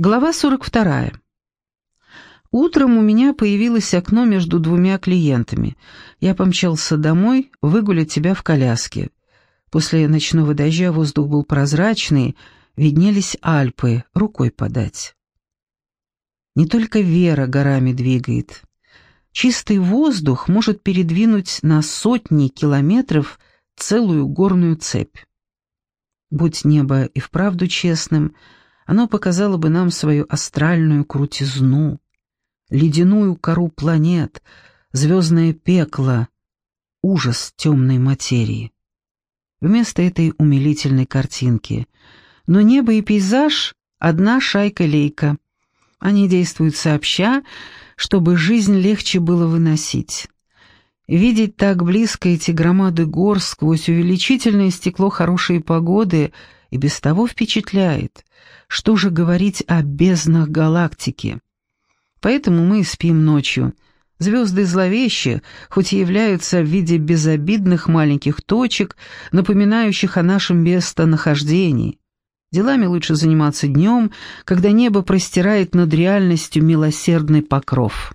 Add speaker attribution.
Speaker 1: Глава 42. Утром у меня появилось окно между двумя клиентами. Я помчался домой выгулять тебя в коляске. После ночного дождя воздух был прозрачный, виднелись Альпы, рукой подать. Не только вера горами двигает. Чистый воздух может передвинуть на сотни километров целую горную цепь. Будь небо и вправду честным — оно показало бы нам свою астральную крутизну, ледяную кору планет, звездное пекло, ужас темной материи. Вместо этой умилительной картинки. Но небо и пейзаж — одна шайка-лейка. Они действуют сообща, чтобы жизнь легче было выносить. Видеть так близко эти громады гор сквозь увеличительное стекло хорошей погоды и без того впечатляет. Что же говорить о безднах галактики? Поэтому мы спим ночью. Звезды зловещие, хоть и являются в виде безобидных маленьких точек, напоминающих о нашем местонахождении. Делами лучше заниматься днем, когда небо простирает над реальностью милосердный покров.